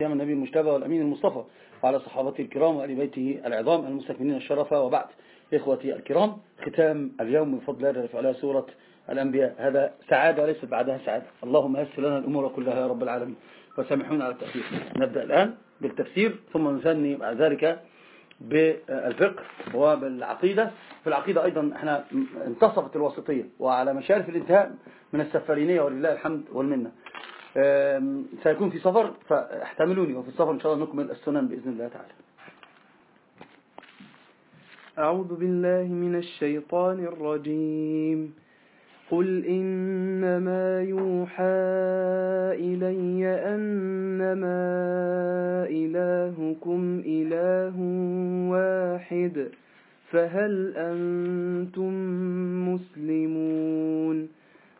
أيام النبي المجتبى والأمين المصطفى وعلى صحابته الكرام وآل بيته العظام المستكملين الشرف وبعد. إخوتي الكرام ختام اليوم من فضل الله على سورة الأنبياء. هذا سعادة وليست بعدها سعادة. اللهم يسر لنا الأمور كلها يا رب العالمين. وسامحونا على التأخير. نبدأ الآن بالتفسير ثم نثني بعد ذلك بالفقه وبالعقيدة. في العقيدة أيضا إحنا انتصفت الوسطية وعلى مشارف الانتهاء من السفرينية ولله الحمد والمنة. سيكون في سفر فاحتملوني وفي السفر إن شاء الله نكمل السنن بإذن الله تعالى. أعوذ بالله من الشيطان الرجيم. قل إنما يوحى إلي أنما إلهكم إله واحد فهل أنتم مسلمون؟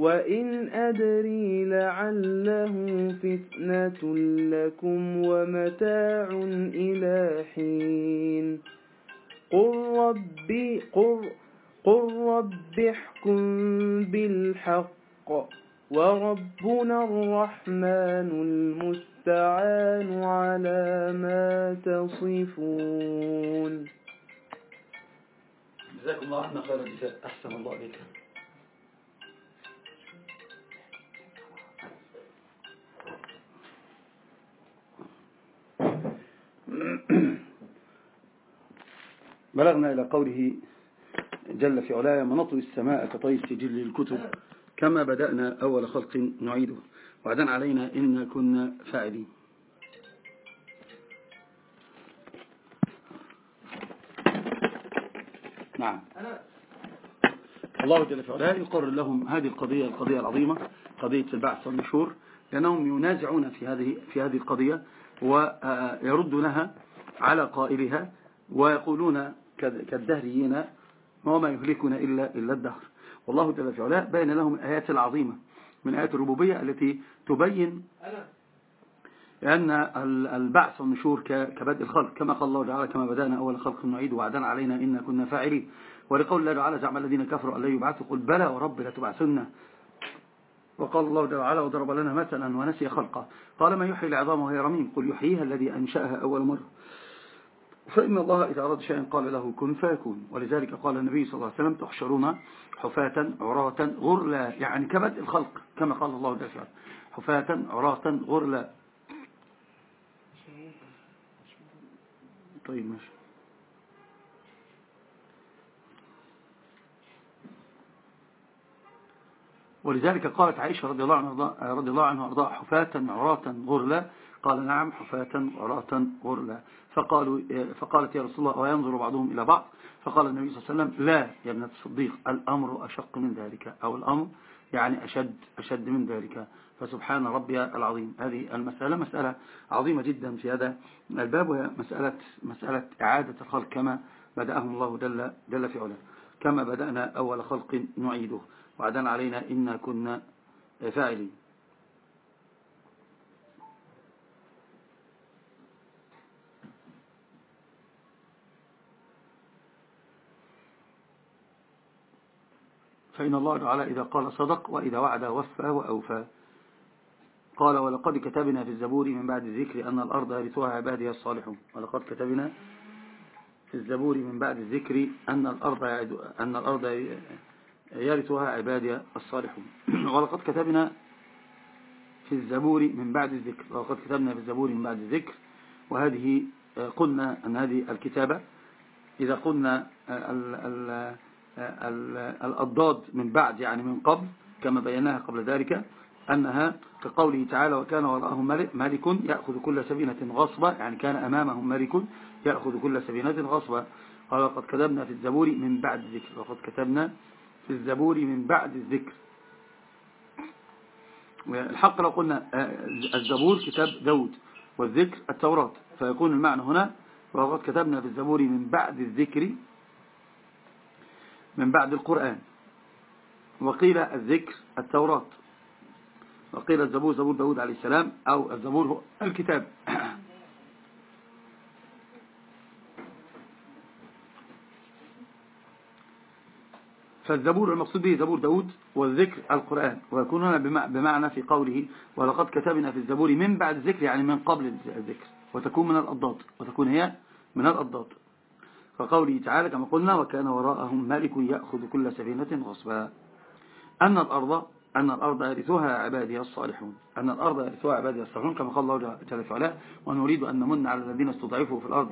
وإن أدري لعله فتنة لكم ومتاع إلى حين قل ربي قل, قل رب احكم بالحق وربنا الرحمن المستعان على ما تصفون جزاكم الله عنا خير الجزاء. أحسن الله عليك بلغنا إلى قوله جل في علايا منطوي السماء كطي السجل للكتب كما بدأنا أول خلق نعيده. وعدنا علينا إن كنا فاعلين. نعم. الله جل في علاه يقرر لهم هذه القضية القضية العظيمة قضية البعث والنشور لأنهم ينازعون في هذه في هذه القضية. ويردونها على قائلها ويقولون كالدهريين وما يهلكنا إلا, إلا الدهر. والله جل في بين لهم الآيات العظيمة من آيات الربوبية التي تبين أن البعث والنشور كبدء الخلق. كما قال الله تعالى كما بدأنا أول خلق نعيد وعدنا علينا إن كنا فاعلين. ولقول الله تعالى زعم الذين كفروا أن لا يبعثوا. قل بلى ورب لتبعثن. وقال الله تعالى وضرب لنا مثلا ونسي خلقه. قال ما يحيي العظام وهي رميم؟ قل يحييها الذي أنشأها أول مرة. فإن الله إذا أراد شيئا قال له كن فيكون. ولذلك قال النبي صلى الله عليه وسلم تحشرون حفاة عراة غرلا يعني كبدء الخلق كما قال الله تعالى حفاة عراة غرلا. طيب ماشي. ولذلك قالت عائشة رضي الله عنها رضي الله عنها وارضاها حفاة عراة غرلا. قال نعم حفاة عراة غرلا. فقالوا فقالت يا رسول الله وينظر بعضهم إلى بعض؟ فقال النبي صلى الله عليه وسلم لا يا ابنة الصديق الأمر أشق من ذلك أو الأمر يعني أشد, أشد من ذلك. فسبحان ربي العظيم. هذه المسألة مسألة عظيمة جدا في هذا الباب وهي مسألة, مسألة إعادة الخلق كما بدأهم الله جل, جل في علاه. كما بدأنا أول خلق نعيده. وعدنا علينا إنا كنا فاعلين. فإن الله تعالى إذا قال صدق وإذا وعد وفى وأوفى. قال ولقد كتبنا في الزبور من بعد الذكر أن الأرض يرثها عبادي الصالحون. ولقد كتبنا في الزبور من بعد الذكر أن الأرض, أن الأرض يرثها عبادي الصالحون. ولقد كتبنا في الزبور من بعد الذكر. ولقد كتبنا في الزبور من بعد الذكر. وهذه قلنا أن هذه الكتابة إذا قلنا ال ال الأضداد من بعد يعني من قبل كما بيناها قبل ذلك أنها كقوله تعالى وكان وراءهم ملك يأخذ كل سفينة غصبة يعني كان أمامهم ملك يأخذ كل سفينة غصبة قال وقد كتبنا في الزبور من بعد الذكر. وقد كتبنا في الزبور من بعد الذكر. الحق لو قلنا الزبور كتاب داود والذكر التوراة فيكون المعنى هنا وقد كتبنا في الزبور من بعد الذكر من بعد القرآن. وقيل الذكر التوراة. وقيل الزبور زبور داود عليه السلام أو الزبور الكتاب. فالزبور المقصود به زبور داود والذكر القرآن ويكون هنا بمعنى في قوله ولقد كتبنا في الزبور من بعد الذكر يعني من قبل الذكر وتكون من الأضداد وتكون هي من الأضداد. فقوله تعالى كما قلنا وكان وراءهم ملك يأخذ كل سفينة غصبا أن الأرض أن الأرض يرثها عبادي الصالحون. أن الأرض يرثها عبادي الصالحون كما قال الله جل وعلا ونريد أن نمن على الذين استضعفوا في الأرض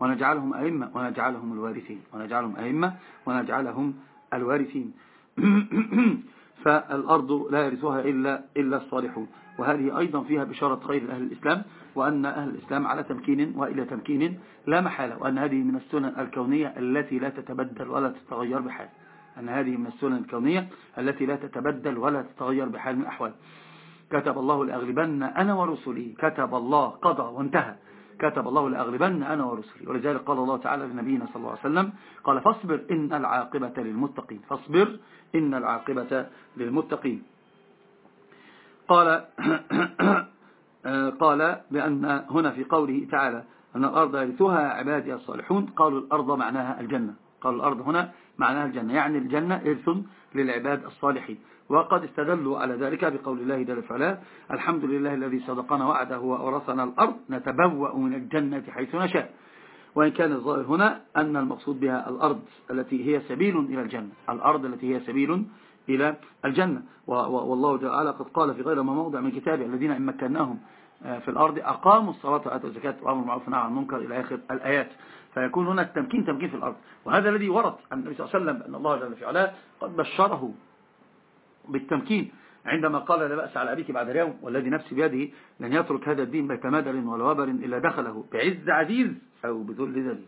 ونجعلهم أئمة ونجعلهم الوارثين ونجعلهم أئمة ونجعلهم الوارثين. فالأرض لا يرثها إلا, إلا الصالحون. وهذه أيضا فيها بشارة خير أهل الإسلام وأن أهل الإسلام على تمكين وإلى تمكين لا محالة وأن هذه من السنن الكونية التي لا تتبدل ولا تتغير بحال. أن هذه من السنن الكونية التي لا تتبدل ولا تتغير بحال من الأحوال. كتب الله لأغلبن أنا ورسلي. كتب الله قضى وانتهى. كتب الله لأغلبن أنا ورسلي. ولذلك قال الله تعالى لنبينا صلى الله عليه وسلم قال فاصبر إن العاقبة للمتقين. فاصبر إن العاقبة للمتقين. قال قال بأن هنا في قوله تعالى أن الأرض يرثها عبادي الصالحون قالوا الأرض معناها الجنة. قالوا الأرض هنا معناها الجنة. يعني الجنة إرث للعباد الصالحين. وقد استدلوا على ذلك بقول الله جل وعلا الحمد لله الذي صدقنا وعده وأورثنا الأرض نتبوأ من الجنة حيث نشاء. وإن كان الظاهر هنا أن المقصود بها الأرض التي هي سبيل إلى الجنة. الأرض التي هي سبيل إلى الجنة. والله تعالى قد قال في غير ما موضع من كتابه الذين إن مكناهم آه، في الأرض أقاموا الصلاة وآتوا الزكاة وأمروا بالمعروف والنهي عن المنكر إلى آخر الآيات. فيكون هنا التمكين تمكين في الأرض. وهذا الذي ورد عن النبي صلى الله عليه وسلم أن الله جل في علاه قد بشره بالتمكين عندما قال لا بأس على أبيك بعد اليوم والذي نفسي بيده لن يترك هذا الدين بيت مدر ولا وبر إلا دخله بعز عزيز أو بذل ذليل.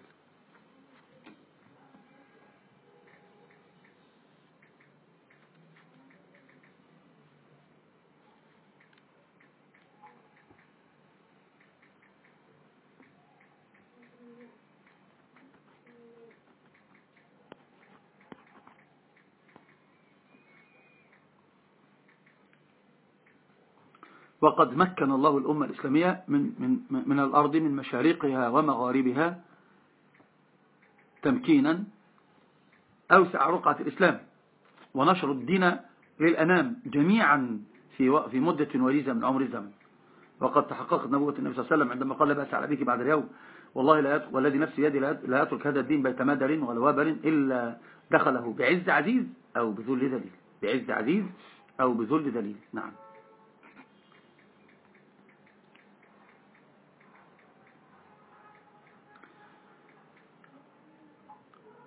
وقد مكن الله الأمة الإسلامية من, من, من الأرض من مشارقها ومغاربها تمكينا أوسع رقعة الإسلام ونشر الدين للأنام جميعا في في مدة وليزة من عمر الزمن وقد تحققت نبوة النبي صلى الله عليه وسلم عندما قال بأس على أبيك بعد اليوم والله لا والذي نفسي يدي لا يترك هذا الدين بيت مدر ولا وابر إلا دخله بعز عزيز أو بذل ذليل. بعز عزيز أو بذل ذليل. نعم.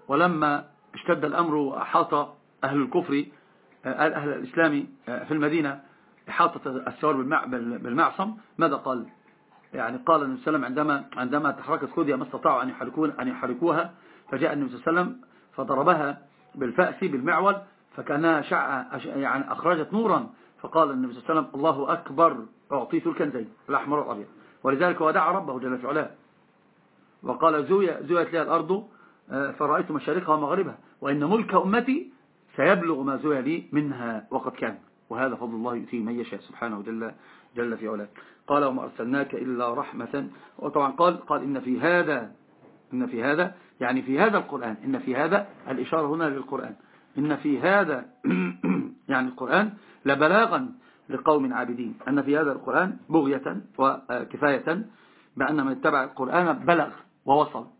ولما اشتد الأمر وأحاط أهل الكفر أهل الإسلام في المدينة إحاطة السوار بالمعصم ماذا قال؟ يعني قال النبي صلى الله عليه وسلم عندما عندما تحركت خذية ما استطاعوا أن يحركون أن يحركوها فجاء النبي صلى الله عليه وسلم فضربها بالفأس بالمعول فكأنها شع يعني أخرجت نورا. فقال النبي صلى الله عليه وسلم الله أكبر أعطيت الكنزين الأحمر والأبيض ولذلك ودعا ربه جل في علاه. وقال زويت لها الأرض آه، فرأيت مشارقها ومغربها وإن ملك أمتي سيبلغ ما زوي لي منها وقد كان. وهذا فضل الله يؤتيه من يشاء سبحانه جل, جل في علاه. قال وما أرسلناك إلا رحمة. وطبعا قال قال إن في هذا إن في هذا يعني في هذا القرآن إن في هذا الإشارة هنا للقرآن. إن في هذا يعني القرآن لبلاغا لقوم عابدين. أن في هذا القرآن بغية وكفاية بأن من اتبع القرآن بلغ ووصل.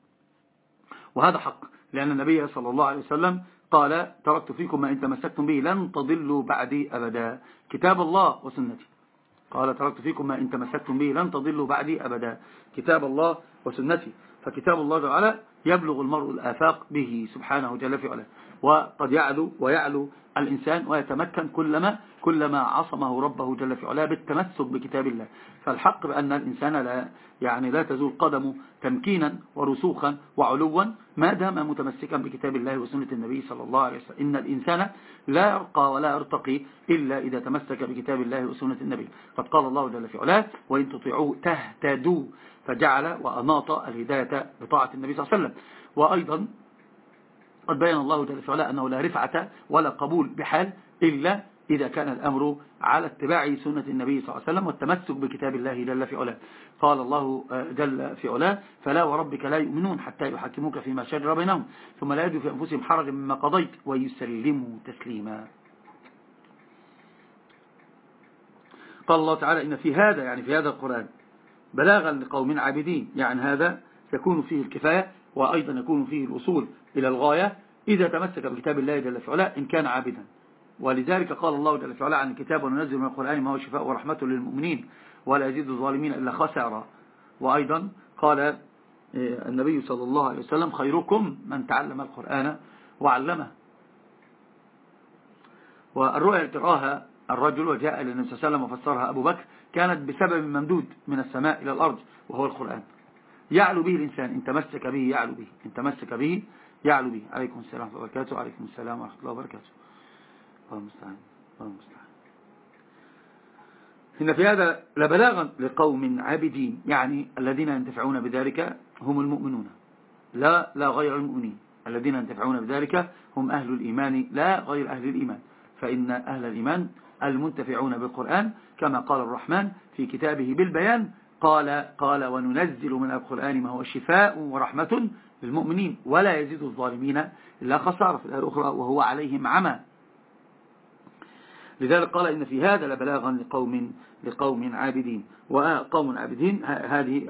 وهذا حق لأن النبي صلى الله عليه وسلم قال تركت فيكم ما إن تمسكتم به لن تضلوا بعدي أبدا. كتاب الله وسنتي. قال تركت فيكم ما إن تمسكتم به لن تضلوا بعدي أبدا. كتاب الله وسنتي. فكتاب الله تعالى يبلغ المرء الآفاق به سبحانه جل في علاه. وقد يعلو ويعلو الإنسان ويتمكن كلما كلما عصمه ربه جل في علاه بالتمسك بكتاب الله. فالحق بأن الإنسان لا يعني لا تزول قدمه تمكينا ورسوخا وعلوا ما دام متمسكا بكتاب الله وسنة النبي صلى الله عليه وسلم. إن الإنسان لا يرقى ولا يرتقي إلا إذا تمسك بكتاب الله وسنة النبي. قد قال الله جل في علاه وإن تطيعوه تهتدوا. فجعل وأناط الهداية بطاعة النبي صلى الله عليه وسلم. وأيضا قد بين الله جل وعلا أنه لا رفعة ولا قبول بحال إلا إذا كان الأمر على اتباع سنة النبي صلى الله عليه وسلم والتمسك بكتاب الله جل في علاه. قال الله جل في علاه فلا وربك لا يؤمنون حتى يحكموك فيما شجر بينهم ثم لا يجدوا في أنفسهم حرج مما قضيت ويسلموا تسليما. قال الله تعالى إن في هذا يعني في هذا القرآن بلاغا لقوم عابدين. يعني هذا يكون فيه الكفاية وأيضا يكون فيه الوصول إلى الغاية إذا تمسك بكتاب الله جل في علاه إن كان عابدا. ولذلك قال الله جل في علاه عن الكتاب وننزل من القرآن ما هو شفاء ورحمة للمؤمنين ولا يزيد الظالمين إلا خسارا. وأيضا قال آه، النبي صلى الله عليه وسلم خيركم من تعلم القرآن وعلمه. والرؤيا تراها الرجل وجاء للنبي صلى الله عليه وسلم وفسرها أبو بكر كانت بسبب ممدود من السماء إلى الأرض وهو القرآن. يعلو به الإنسان إن تمسك به يعلو به إن تمسك به يعلو به. عليكم السلام ورحمة الله وبركاته. وعليكم السلام ورحمة الله وبركاته. الله المستعان الله المستعان إن في هذا لبلاغا لقوم عابدين يعني الذين ينتفعون بذلك هم المؤمنون. لا لا غير المؤمنين. الذين ينتفعون بذلك هم أهل الإيمان لا غير أهل الإيمان. فإن أهل الإيمان المنتفعون بالقرآن كما قال الرحمن في كتابه بالبيان قال قال وننزل من القرآن ما هو شفاء ورحمة للمؤمنين ولا يزيد الظالمين إلا خسارة. في الأخرى وهو عليهم عمى. لذلك قال إن في هذا لبلاغا لقوم لقوم عابدين. وقوم عابدين هذه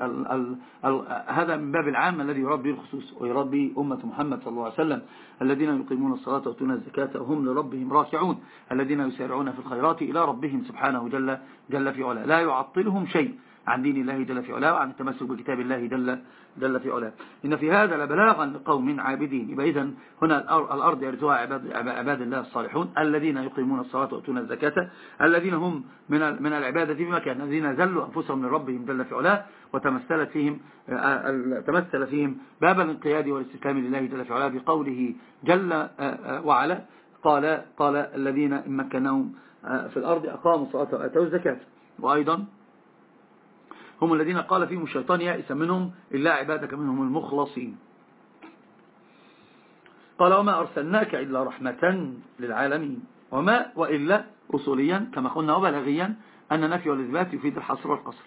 هذا من باب العام الذي يربي الخصوص ويربي أمة محمد صلى الله عليه وسلم. الذين يقيمون الصلاة ويؤتون الزكاة وهم لربهم راكعون. الذين يسارعون في الخيرات إلى ربهم سبحانه جل جل في علا لا يعطلهم شيء. عن دين الله جل في علاه وعن التمسك بكتاب الله جل, جل في علاه. إن في هذا لبلاغا لقوم عابدين. يبقى إذن هنا الأرض يرثوها عباد, عباد الله الصالحون الذين يقيمون الصلاة ويؤتون الزكاة الذين هم من من العبادة بمكان الذين زلوا أنفسهم لربهم جل في علاه وتمثلت فيهم تمثل فيهم باب الانقياد والاستسلام لله جل في علاه بقوله جل وعلا. قال قال الذين مكنهم في الأرض أقاموا الصلاة وآتوا الزكاة. وأيضا هم الذين قال فيهم الشيطان يائس منهم إلا عبادك منهم المخلصين. قال وما أرسلناك إلا رحمة للعالمين. وما وإلا أصوليا كما قلنا وبلاغيا أن النفي والإثبات يفيد الحصر والقصر.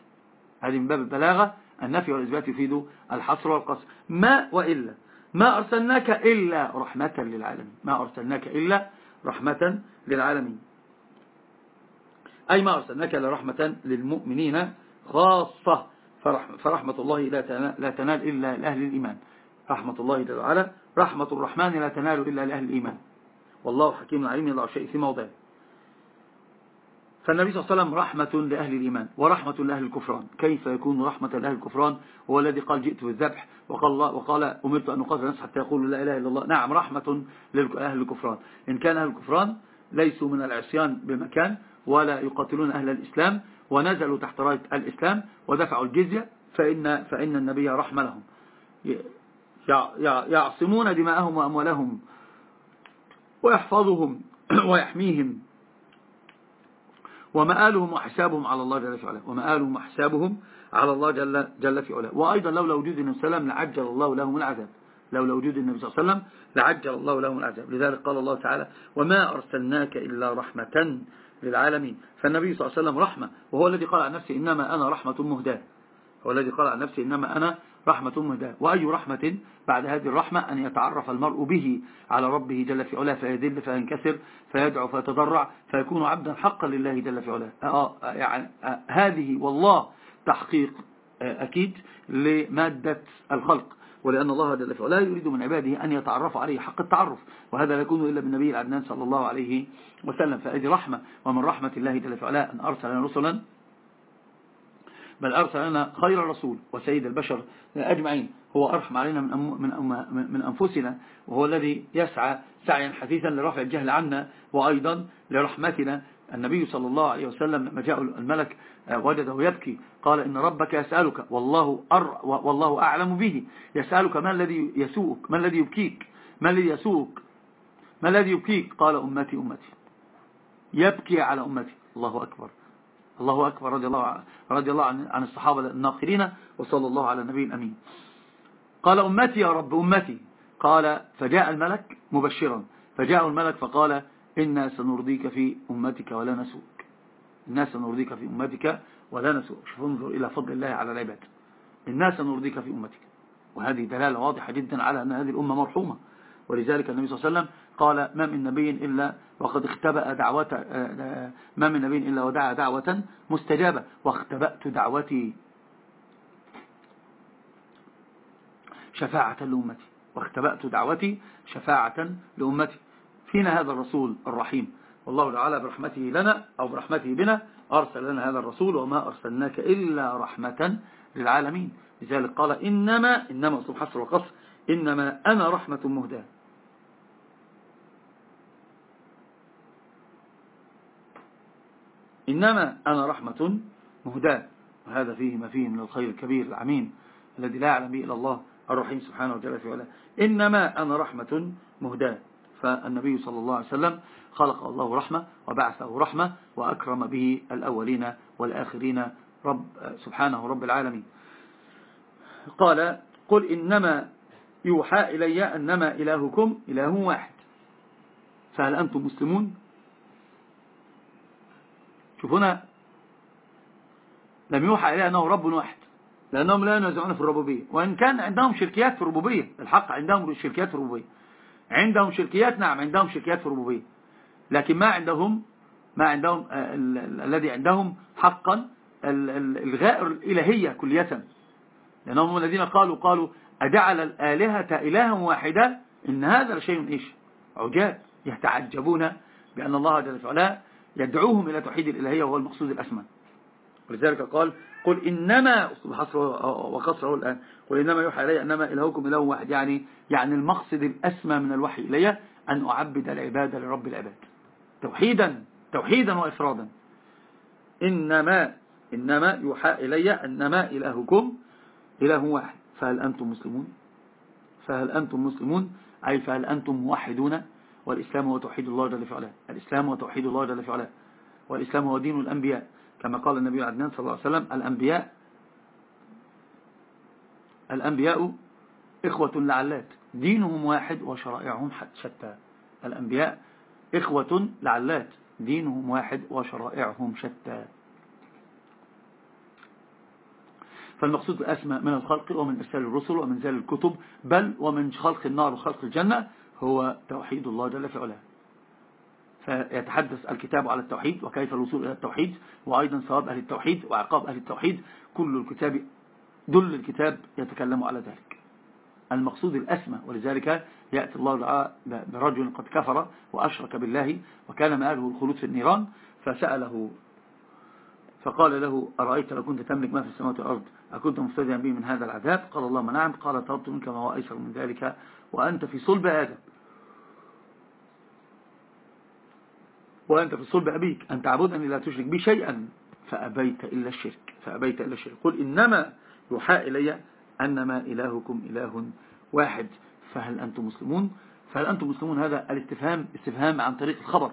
هذه من باب البلاغة النفي والإثبات يفيد الحصر والقصر. ما وإلا ما أرسلناك إلا رحمة للعالمين. ما أرسلناك إلا رحمة للعالمين. أي ما أرسلناك إلا رحمة للمؤمنين خاصة فرحمة الله لا تنال إلا لأهل الإيمان. رحمة الله تعالى رحمة الرحمن لا تنال إلا لأهل الإيمان. والله حكيم عليم يضع شيء في موضعه فالنبي صلى الله عليه وسلم رحمة لأهل الإيمان ورحمة لأهل الكفران. كيف يكون رحمة لأهل الكفران؟ هو الذي قال جئت بالذبح وقال, الله وقال أمرت أن أقاتل الناس حتى يقولوا لا إله إلا الله. نعم رحمة لأهل الكفران. إن كان أهل الكفران ليسوا من العصيان بمكان ولا يقاتلون أهل الإسلام ونزلوا تحت راية الإسلام ودفعوا الجزية فإن, فإن النبي رحم لهم. يعصمون دماءهم وأموالهم ويحفظهم ويحميهم. ومآلهم وحسابهم على الله جل في علاه ومآلهم وحسابهم على الله جل, جل في علاه. وأيضا لولا وجود النبي صلى الله عليه وسلم لعجل الله لهم العذاب. لولا وجود النبي صلى الله عليه وسلم لعجل الله لهم العذاب. لذلك قال الله تعالى وما أرسلناك إلا رحمة للعالمين. فالنبي صلى الله عليه وسلم رحمة وهو الذي قال عن نفسه إنما أنا رحمة مهداة. هو الذي قال عن نفسه إنما أنا رحمة مهداة. وأي رحمة بعد هذه الرحمة؟ أن يتعرف المرء به على ربه جل في علاه فيذل فينكسر فيدعو فيتضرع فيكون عبدا حقا لله جل في علاه. آه، آه، يعني آه، هذه والله تحقيق أكيد لمادة الخلق. ولأن الله جل في لا يريد من عباده أن يتعرفوا عليه حق التعرف وهذا لا يكون إلا بالنبي العدنان صلى الله عليه وسلم. فهذه رحمة ومن رحمة الله جل في أن أرسل رسلا بل أرسل لنا خير الرسول وسيد البشر أجمعين. هو أرحم علينا من, من, من أنفسنا وهو الذي يسعى سعيا حثيثا لرفع الجهل عنا وأيضا لرحمتنا. النبي صلى الله عليه وسلم لما جاء الملك آه، وجده يبكي قال إن ربك يسألك والله, أر والله أعلم به. يسألك ما الذي يسوءك ما الذي يبكيك ما الذي يسوءك ما الذي يبكيك؟ قال أمتي أمتي. يبكي على أمتي. الله أكبر. الله أكبر. رضي الله, رضي الله عن الصحابة الناقلين وصلى الله على النبي الأمين. قال أمتي يا رب أمتي. قال فجاء الملك مبشرا. فجاء الملك فقال إنا سنرضيك في أمتك ولا نسوك إنا سنرضيك في أمتك ولا نسوك شوف انظر إلى فضل الله على العباد. إنا سنرضيك في أمتك. وهذه دلالة واضحة جدا على أن هذه الأمة مرحومة. ولذلك النبي صلى الله عليه وسلم قال ما من نبي إلا وقد اختبأ دعوة ما من نبي إلا ودعا دعوة مستجابة. واختبأت دعوتي شفاعة لأمتي. واختبأت دعوتي شفاعة لأمتي. فينا هذا الرسول الرحيم. والله تعالى برحمته لنا أو برحمته بنا أرسل لنا هذا الرسول وما أرسلناك إلا رحمة للعالمين. لذلك قال إنما إنما أصل حصر وقصر إنما أنا رحمة مهداة. إنما أنا رحمة مهداة. وهذا فيه ما فيه من الخير الكبير العميم الذي لا يعلم به إلا الله الرحيم سبحانه وتعالى في علاه. إنما أنا رحمة مهداة. فالنبي صلى الله عليه وسلم خلق الله رحمة وبعثه رحمة وأكرم به الأولين والآخرين رب سبحانه رب العالمين. قال قل إنما يوحى إلي أنما إلهكم إله واحد. فهل أنتم مسلمون؟ شوفونا لم يوحى إليه أنه رب واحد لأنهم لا ينازعون في الربوبية وإن كان عندهم شركيات في الربوبية الحق عندهم شركيات في الربوبية. عندهم شركيات نعم عندهم شركيات في الربوبية. لكن ما عندهم ما عندهم آه، الذي عندهم حقا الغاء الإلهية كلية لأنهم الذين قالوا قالوا أجعل الآلهة إلها واحدة إن هذا لشيء إيش؟ عجاب. يتعجبون بأن الله جل وعلا يدعوهم إلى توحيد الإلهية وهو المقصود الأسمى. ولذلك قال قل إنما وقصره الآن قل إنما يوحى إلي أنما إلهكم إله واحد يعني يعني المقصد الأسمى من الوحي إلي أن أعبد العبادة لرب العباد. توحيدا توحيدا وإفرادا. إنما إنما يوحى إلي أنما إلهكم إله واحد. فهل أنتم مسلمون؟ فهل أنتم مسلمون؟ أي فهل أنتم موحدون؟ والإسلام هو توحيد الله جل في الإسلام هو توحيد الله جل في والإسلام هو دين الأنبياء. كما قال النبي عدنان صلى الله عليه وسلم الأنبياء الأنبياء إخوة لعلات. دينهم واحد وشرائعهم شتى. الأنبياء إخوة لعلات. دينهم واحد وشرائعهم شتى. فالمقصود الأسمى من الخلق ومن إرسال الرسل ومن زال الكتب بل ومن خلق النار وخلق الجنة هو توحيد الله جل في علاه. فيتحدث الكتاب على التوحيد وكيف الوصول إلى التوحيد وأيضا ثواب أهل التوحيد وعقاب أهل التوحيد. كل الكتاب دل الكتاب يتكلم على ذلك. المقصود الأسمى ولذلك يأتي الله برجل قد كفر وأشرك بالله وكان مآله الخلود في النيران فسأله فقال له أرأيت لو كنت تملك ما في السماوات والأرض أكنت مفتديا به من هذا العذاب؟ قال الله نعم قال طلبت منك ما هو أيسر من ذلك وأنت في صلب آدم. وأنت في صلب أبيك أن تعبدني لا تشرك بي شيئا فأبيت إلا الشرك فأبيت إلا الشرك. قل إنما يوحى إلي أنما إلهكم إله واحد. فهل أنتم مسلمون؟ فهل أنتم مسلمون؟ هذا الاستفهام استفهام عن طريق الخبر.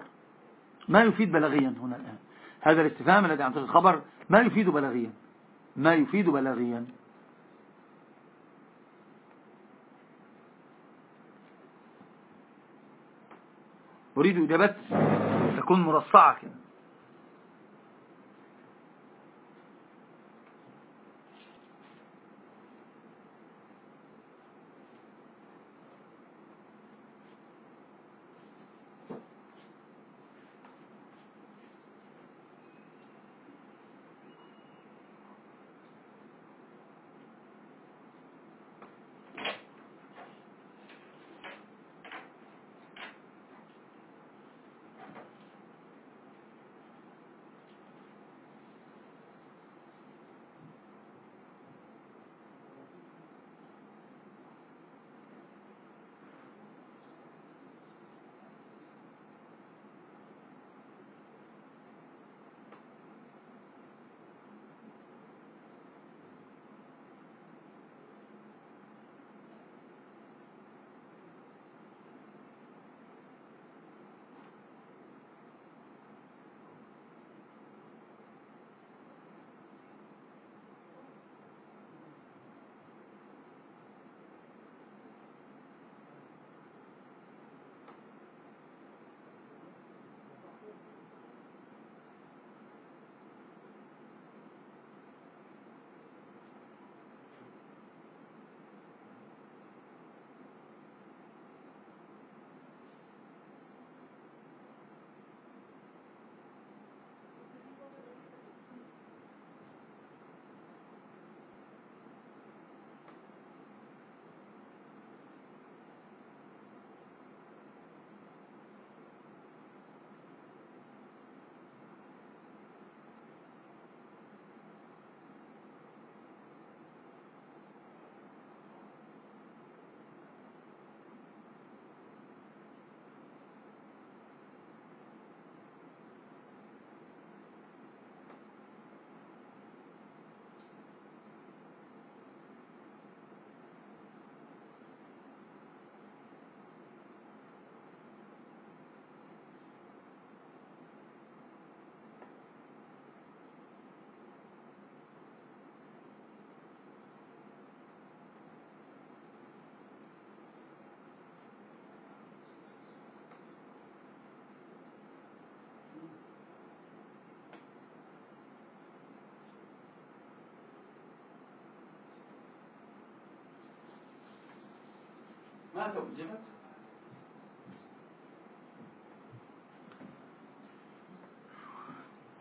ما يفيد بلاغيا هنا الآن. هذا الاستفهام الذي عن طريق الخبر ما يفيد بلاغيا. ما يفيد بلاغيا. أريد إجابات تكون مرصعة كده. توجهت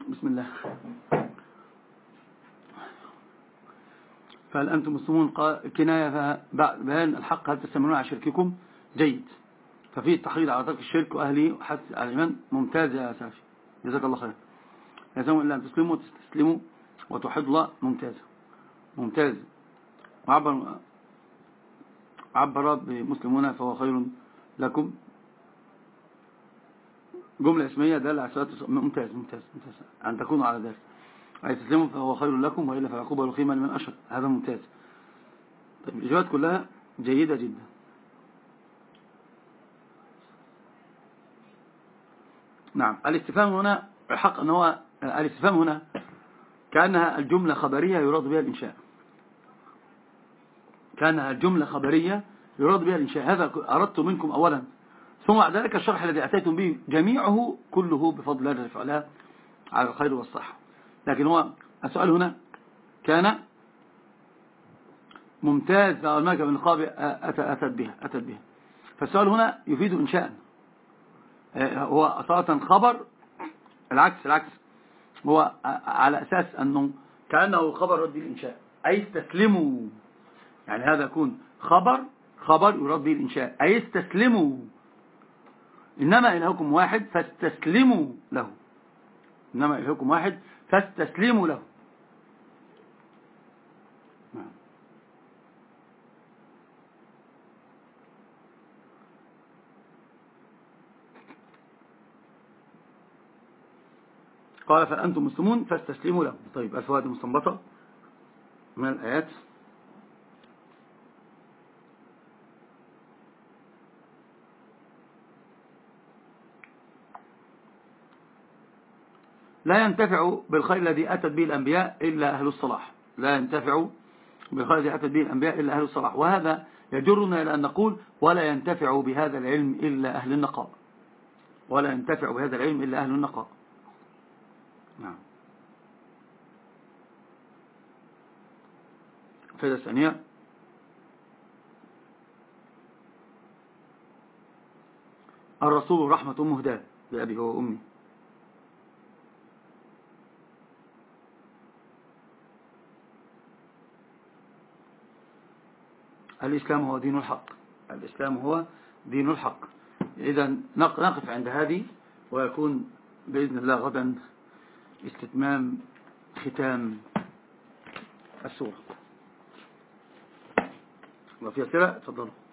بسم الله. فهل أنتم مسلمون؟ كناية بيان الحق هل تستمرون على شرككم؟ جيد. ففي التحريض على ترك الشرك وأهله وحث على الإيمان ممتاز يا سافي جزاك الله خير يلزم إلا أن تسلموا وتستسلموا وتوحدوا الله ممتاز. ممتاز. وعبر عبر بمسلمون فهو خير لكم. جملة اسمية دالة على سؤال ممتاز ممتاز ممتاز. أن تكونوا على ذلك. أي تسلموا فهو خير لكم وإلا فالعقوبة الخيمة لمن أشر هذا ممتاز. طيب الإجابات كلها جيدة جدا. نعم. الاستفهام هنا الحق أن هو الاستفهام هنا كأنها الجملة خبرية يراد بها الإنشاء. كأنها الجملة خبرية يراد بها الإنشاء. هذا أردت منكم أولا. ثم بعد ذلك الشرح الذي أتيتم به جميعه كله بفضل الله جل على الخير والصحة. لكن هو السؤال هنا كان ممتاز الملكة بن القابع أتت بها أتت بها. فالسؤال هنا يفيد إنشاء. هو أصالة خبر العكس العكس. هو على أساس أنه كأنه خبر رد الإنشاء أي استسلموا. يعني هذا يكون خبر خبر يراد به الإنشاء. أي استسلموا. إنما إلهكم واحد فاستسلموا له. إنما إلهكم واحد فاستسلموا له. نعم. قال فأنتم مسلمون فاستسلموا له. طيب الفوائد المستنبطة من الآيات. لا ينتفع بالخير الذي أتت به الأنبياء إلا أهل الصلاح. لا ينتفع بالخير الذي أتت به الأنبياء إلا أهل الصلاح. وهذا يجرنا إلى أن نقول ولا ينتفع بهذا العلم إلا أهل النقاء ولا ينتفع بهذا العلم إلا أهل النقاء نعم. فإذا الثانية الرسول رحمة مهداة بأبي وأمي الإسلام هو دين الحق. الإسلام هو دين الحق. إذا نقف عند هذه ويكون بإذن الله غدا استتمام ختام السورة. وفي أسئلة تفضلوا.